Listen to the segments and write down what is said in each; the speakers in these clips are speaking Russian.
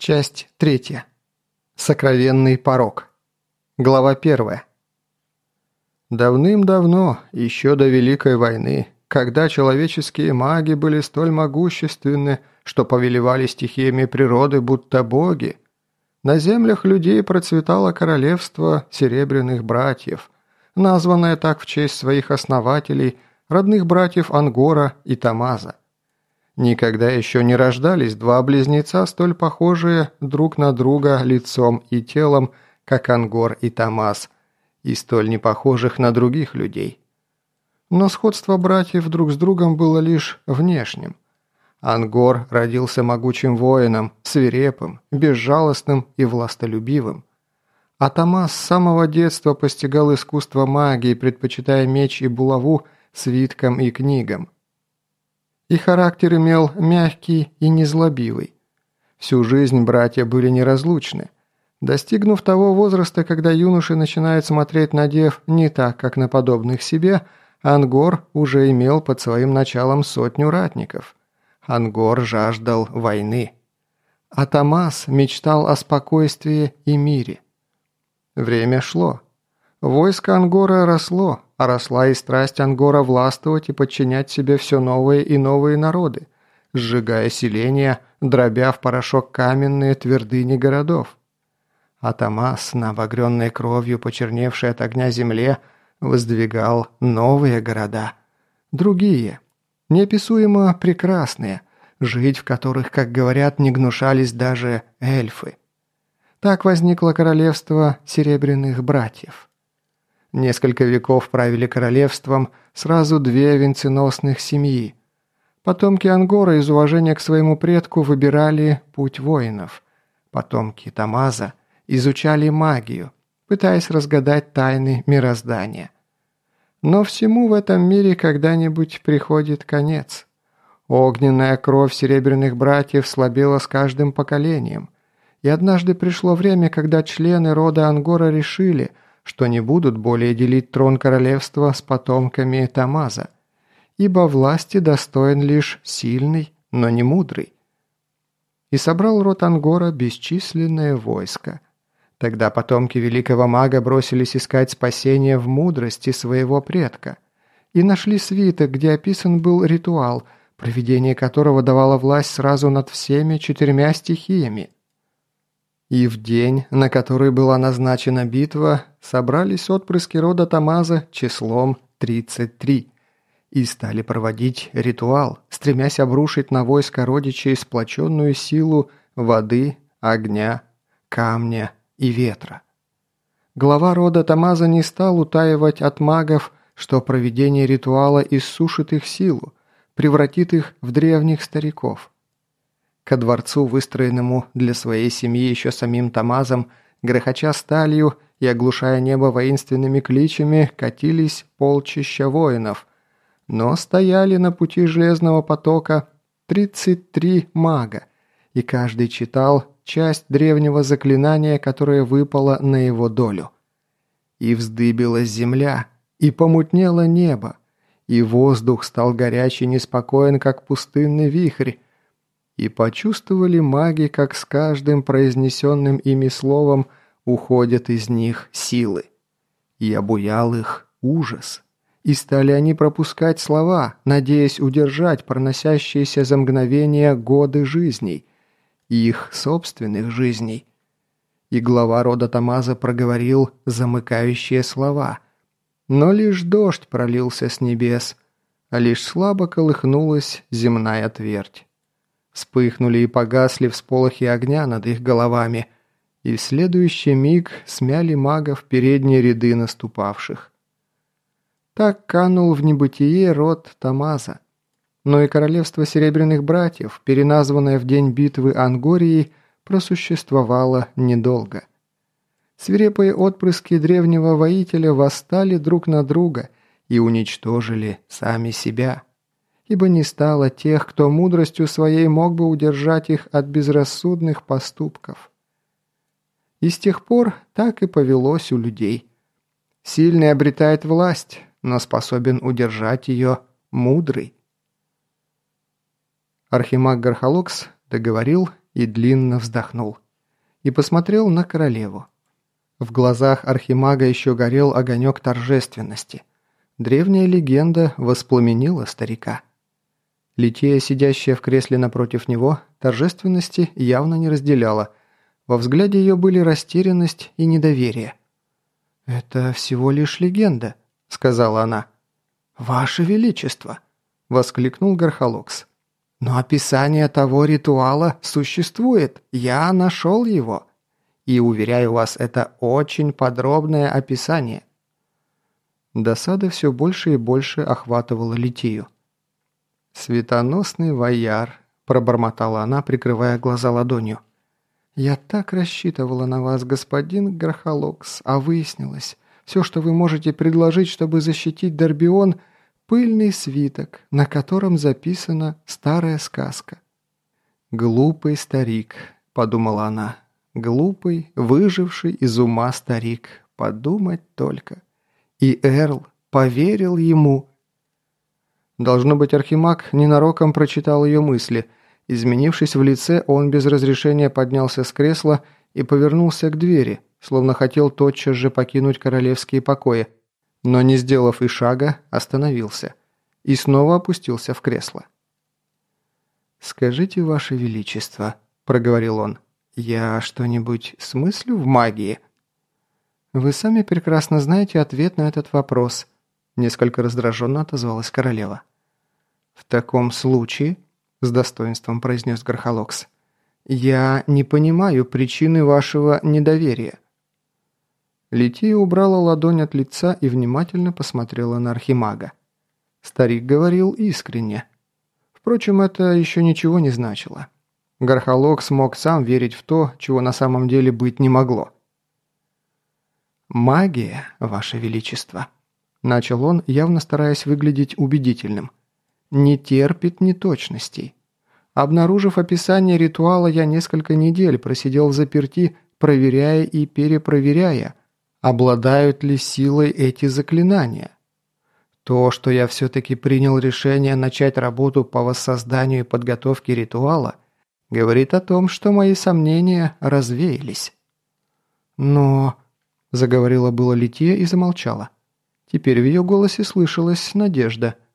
Часть третья. Сокровенный порог. Глава первая. Давным-давно, еще до Великой войны, когда человеческие маги были столь могущественны, что повелевали стихиями природы, будто боги, на землях людей процветало королевство Серебряных Братьев, названное так в честь своих основателей, родных братьев Ангора и Тамаза. Никогда еще не рождались два близнеца, столь похожие друг на друга лицом и телом, как Ангор и Тамас, и столь не похожих на других людей. Но сходство братьев друг с другом было лишь внешним. Ангор родился могучим воином, свирепым, безжалостным и властолюбивым. А Тамас с самого детства постигал искусство магии, предпочитая меч и булаву свиткам и книгам – и характер имел мягкий и незлобивый. Всю жизнь братья были неразлучны. Достигнув того возраста, когда юноши начинают смотреть на дев не так, как на подобных себе, Ангор уже имел под своим началом сотню ратников. Ангор жаждал войны. А Тамас мечтал о спокойствии и мире. Время шло. Войско Ангора росло, а росла и страсть Ангора властвовать и подчинять себе все новые и новые народы, сжигая селения, дробя в порошок каменные твердыни городов. А Томас, на обогренной кровью, почерневшей от огня земле, воздвигал новые города. Другие, неописуемо прекрасные, жить в которых, как говорят, не гнушались даже эльфы. Так возникло королевство Серебряных Братьев. Несколько веков правили королевством сразу две венценосных семьи. Потомки Ангора из уважения к своему предку выбирали путь воинов. Потомки Тамаза изучали магию, пытаясь разгадать тайны мироздания. Но всему в этом мире когда-нибудь приходит конец. Огненная кровь серебряных братьев слабела с каждым поколением. И однажды пришло время, когда члены рода Ангора решили – что не будут более делить трон королевства с потомками Тамаза, ибо власти достоин лишь сильный, но не мудрый. И собрал род Ангора бесчисленное войско. Тогда потомки великого мага бросились искать спасения в мудрости своего предка и нашли свиток, где описан был ритуал, проведение которого давало власть сразу над всеми четырьмя стихиями – и в день, на который была назначена битва, собрались отпрыски рода Тамаза числом 33 и стали проводить ритуал, стремясь обрушить на войско родичей сплоченную силу воды, огня, камня и ветра. Глава рода Тамаза не стал утаивать от магов, что проведение ритуала иссушит их силу, превратит их в древних стариков – Ко дворцу, выстроенному для своей семьи еще самим Тамазом, грохоча сталью и оглушая небо воинственными кличами, катились полчища воинов. Но стояли на пути железного потока 33 мага, и каждый читал часть древнего заклинания, которое выпало на его долю. И вздыбилась земля, и помутнело небо, и воздух стал горячий и неспокоен, как пустынный вихрь, и почувствовали маги, как с каждым произнесенным ими словом уходят из них силы. И обуял их ужас. И стали они пропускать слова, надеясь удержать проносящиеся за мгновение годы жизней, их собственных жизней. И глава рода Тамаза проговорил замыкающие слова. Но лишь дождь пролился с небес, а лишь слабо колыхнулась земная твердь. Вспыхнули и погасли всполохи огня над их головами, и в следующий миг смяли магов передние ряды наступавших. Так канул в небытие род Тамаза. Но и королевство Серебряных Братьев, переназванное в день битвы Ангорией, просуществовало недолго. Свирепые отпрыски древнего воителя восстали друг на друга и уничтожили сами себя ибо не стало тех, кто мудростью своей мог бы удержать их от безрассудных поступков. И с тех пор так и повелось у людей. Сильный обретает власть, но способен удержать ее мудрый. Архимаг Гархалокс договорил и длинно вздохнул. И посмотрел на королеву. В глазах архимага еще горел огонек торжественности. Древняя легенда воспламенила старика. Лития, сидящая в кресле напротив него, торжественности явно не разделяла. Во взгляде ее были растерянность и недоверие. «Это всего лишь легенда», — сказала она. «Ваше Величество!» — воскликнул Гархалокс. «Но описание того ритуала существует. Я нашел его. И, уверяю вас, это очень подробное описание». Досада все больше и больше охватывала Литию. «Светоносный вояр», – пробормотала она, прикрывая глаза ладонью. «Я так рассчитывала на вас, господин Грохолокс, а выяснилось, все, что вы можете предложить, чтобы защитить Дорбион – пыльный свиток, на котором записана старая сказка». «Глупый старик», – подумала она, – «глупый, выживший из ума старик, подумать только». И Эрл поверил ему – Должно быть, Архимаг ненароком прочитал ее мысли. Изменившись в лице, он без разрешения поднялся с кресла и повернулся к двери, словно хотел тотчас же покинуть королевские покои, но, не сделав и шага, остановился и снова опустился в кресло. «Скажите, Ваше Величество», – проговорил он, – «я что-нибудь смыслю в магии?» «Вы сами прекрасно знаете ответ на этот вопрос», – несколько раздраженно отозвалась королева. «В таком случае», – с достоинством произнес Гархалокс, – «я не понимаю причины вашего недоверия». Лития убрала ладонь от лица и внимательно посмотрела на Архимага. Старик говорил искренне. Впрочем, это еще ничего не значило. Гархалок смог сам верить в то, чего на самом деле быть не могло. «Магия, Ваше Величество», – начал он, явно стараясь выглядеть убедительным не терпит неточностей. Обнаружив описание ритуала, я несколько недель просидел в заперти, проверяя и перепроверяя, обладают ли силой эти заклинания. То, что я все-таки принял решение начать работу по воссозданию и подготовке ритуала, говорит о том, что мои сомнения развеялись. «Но...» – заговорила было Лития и замолчала. Теперь в ее голосе слышалась надежда –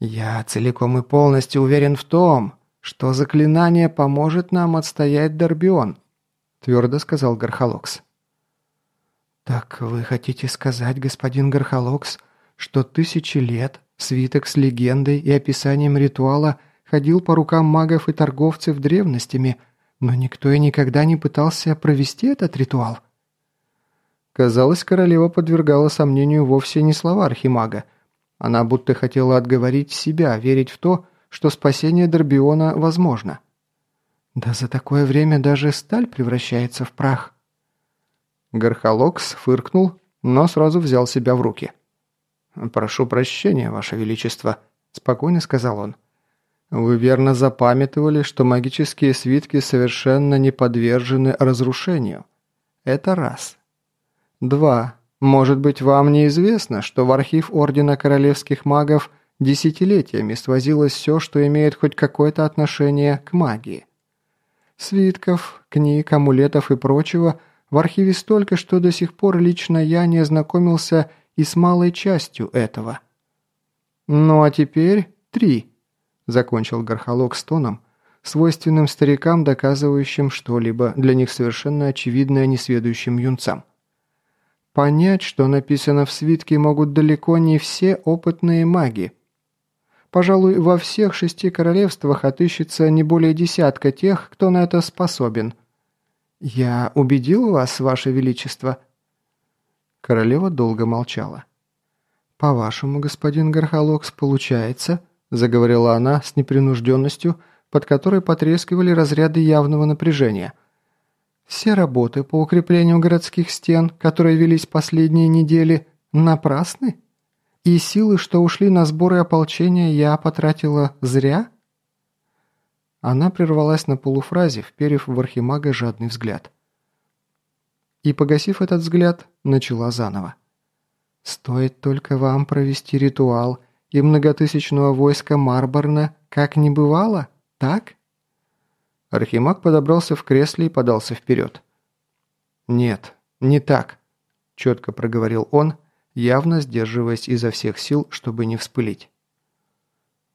«Я целиком и полностью уверен в том, что заклинание поможет нам отстоять Дорбион», твердо сказал Гархалокс. «Так вы хотите сказать, господин Гархалокс, что тысячи лет свиток с легендой и описанием ритуала ходил по рукам магов и торговцев древностями, но никто и никогда не пытался провести этот ритуал?» Казалось, королева подвергала сомнению вовсе не слова архимага, она будто хотела отговорить себя, верить в то, что спасение Дорбиона возможно. Да за такое время даже сталь превращается в прах. Гархалокс фыркнул, но сразу взял себя в руки. «Прошу прощения, Ваше Величество», – спокойно сказал он. «Вы верно запамятовали, что магические свитки совершенно не подвержены разрушению. Это раз. Два. Может быть, вам неизвестно, что в архив Ордена Королевских Магов десятилетиями свозилось все, что имеет хоть какое-то отношение к магии. Свитков, книг, амулетов и прочего в архиве столько, что до сих пор лично я не ознакомился и с малой частью этого. «Ну а теперь три», – закончил Гархалок с тоном, свойственным старикам, доказывающим что-либо для них совершенно очевидное несведущим юнцам. Понять, что написано в свитке, могут далеко не все опытные маги. Пожалуй, во всех шести королевствах отыщется не более десятка тех, кто на это способен. Я убедил вас, ваше величество?» Королева долго молчала. «По-вашему, господин Гархалокс, получается?» – заговорила она с непринужденностью, под которой потрескивали разряды явного напряжения – все работы по укреплению городских стен, которые велись последние недели, напрасны? И силы, что ушли на сборы ополчения, я потратила зря?» Она прервалась на полуфразе, вперев в архимага жадный взгляд. И, погасив этот взгляд, начала заново. «Стоит только вам провести ритуал, и многотысячного войска Марборна как не бывало, так?» Архимаг подобрался в кресле и подался вперед. «Нет, не так», – четко проговорил он, явно сдерживаясь изо всех сил, чтобы не вспылить.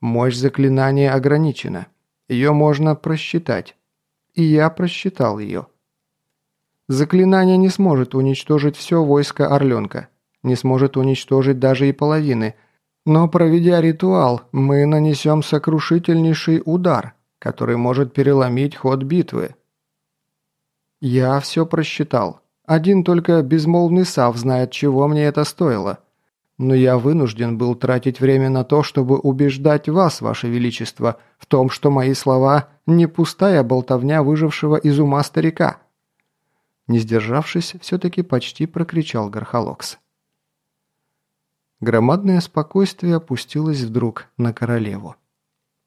«Мощь заклинания ограничена. Ее можно просчитать. И я просчитал ее. Заклинание не сможет уничтожить все войско Орленка, не сможет уничтожить даже и половины, но проведя ритуал, мы нанесем сокрушительнейший удар, который может переломить ход битвы. Я все просчитал. Один только безмолвный Сав знает, чего мне это стоило. Но я вынужден был тратить время на то, чтобы убеждать вас, ваше величество, в том, что мои слова не пустая болтовня выжившего из ума старика. Не сдержавшись, все-таки почти прокричал Гархалокс. Громадное спокойствие опустилось вдруг на королеву.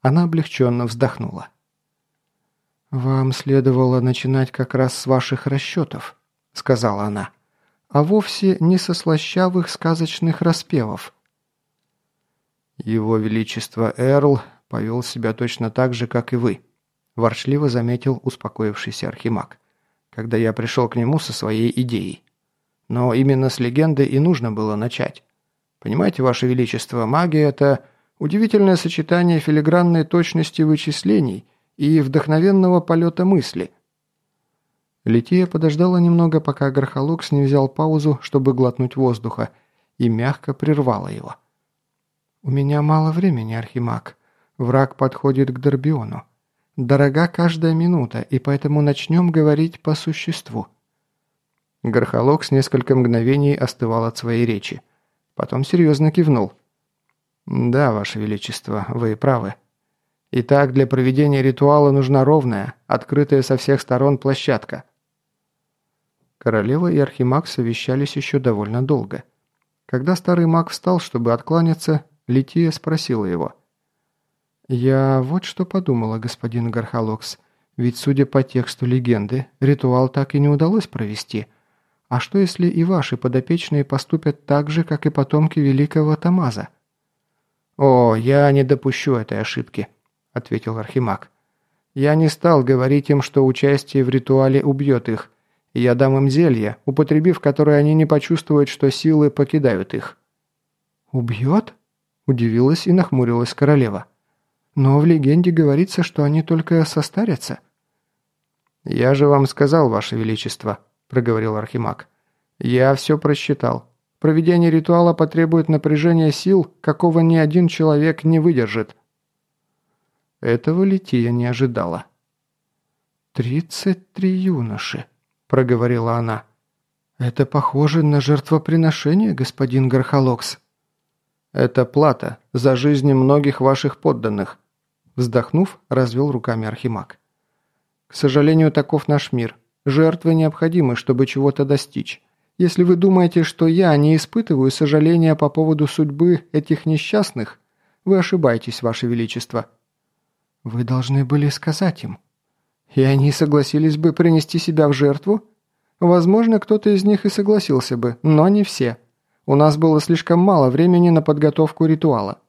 Она облегченно вздохнула. «Вам следовало начинать как раз с ваших расчетов», — сказала она, «а вовсе не со слащавых сказочных распевов». «Его Величество Эрл повел себя точно так же, как и вы», – ворчливо заметил успокоившийся Архимаг, когда я пришел к нему со своей идеей. «Но именно с легенды и нужно было начать. Понимаете, Ваше Величество, магия – это удивительное сочетание филигранной точности вычислений и вдохновенного полета мысли». Лития подождала немного, пока Гархалокс не взял паузу, чтобы глотнуть воздуха, и мягко прервала его. «У меня мало времени, Архимаг. Враг подходит к Дорбиону. Дорога каждая минута, и поэтому начнем говорить по существу». Горхолог с несколько мгновений остывал от своей речи. Потом серьезно кивнул. «Да, Ваше Величество, вы правы. Итак, для проведения ритуала нужна ровная, открытая со всех сторон площадка». Королева и Архимаг совещались еще довольно долго. Когда старый маг встал, чтобы откланяться, Лития спросила его. «Я вот что подумала, господин Гархалокс. Ведь, судя по тексту легенды, ритуал так и не удалось провести. А что, если и ваши подопечные поступят так же, как и потомки великого Тамаза?» «О, я не допущу этой ошибки», — ответил Архимаг. «Я не стал говорить им, что участие в ритуале убьет их. Я дам им зелье, употребив которое они не почувствуют, что силы покидают их». «Убьет?» – удивилась и нахмурилась королева. Но в легенде говорится, что они только состарятся». «Я же вам сказал, Ваше Величество», – проговорил Архимаг. «Я все просчитал. Проведение ритуала потребует напряжения сил, какого ни один человек не выдержит». Этого Лития не ожидала. «Тридцать три юноши», – проговорила она. «Это похоже на жертвоприношение, господин Гархалокс». «Это плата за жизни многих ваших подданных», Вздохнув, развел руками Архимаг. «К сожалению, таков наш мир. Жертвы необходимы, чтобы чего-то достичь. Если вы думаете, что я не испытываю сожаления по поводу судьбы этих несчастных, вы ошибаетесь, Ваше Величество». «Вы должны были сказать им. И они согласились бы принести себя в жертву? Возможно, кто-то из них и согласился бы, но не все. У нас было слишком мало времени на подготовку ритуала».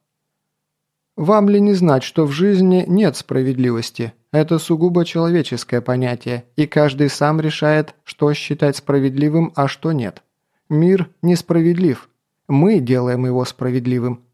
Вам ли не знать, что в жизни нет справедливости? Это сугубо человеческое понятие, и каждый сам решает, что считать справедливым, а что нет. Мир несправедлив. Мы делаем его справедливым.